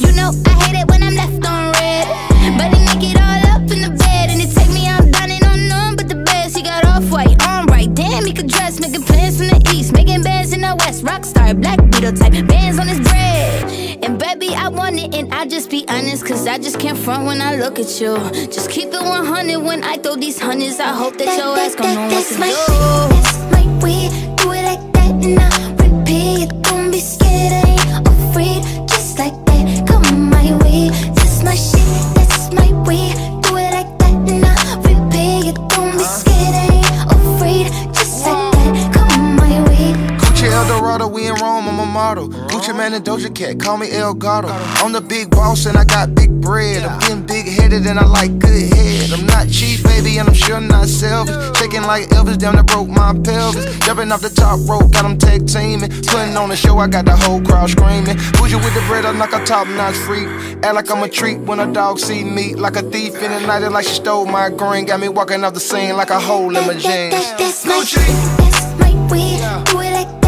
You know I hate it when I'm left on red. But he make it all up in the bands in the west. Rockstar, black beetle type, bands on his bread. And baby, I want it, and I just be honest, cause I just can't front when I look at you. Just keep it 100 when I throw these hundreds. I hope that your ass gon' know what to do. Eldorado, we in Rome, I'm a model. Gucci Mane and Doja Cat, call me El Gato. I'm the big boss and I got big bread. I'm getting big headed and I like good head. I'm not cheap, baby, and I'm sure not selfish. Shaking like Elvis, damn, that broke my pelvis. Jumping off the top rope, got them tag teaming. Putting on the show, I got the whole crowd screaming. Bougie with the bread, I'm like a top notch freak. Act like I'm a treat when a dog see me. Like a thief in the night, like she stole my green. Got me walking off the scene like a hole in my jeans. that's my that's my weed. Do it like that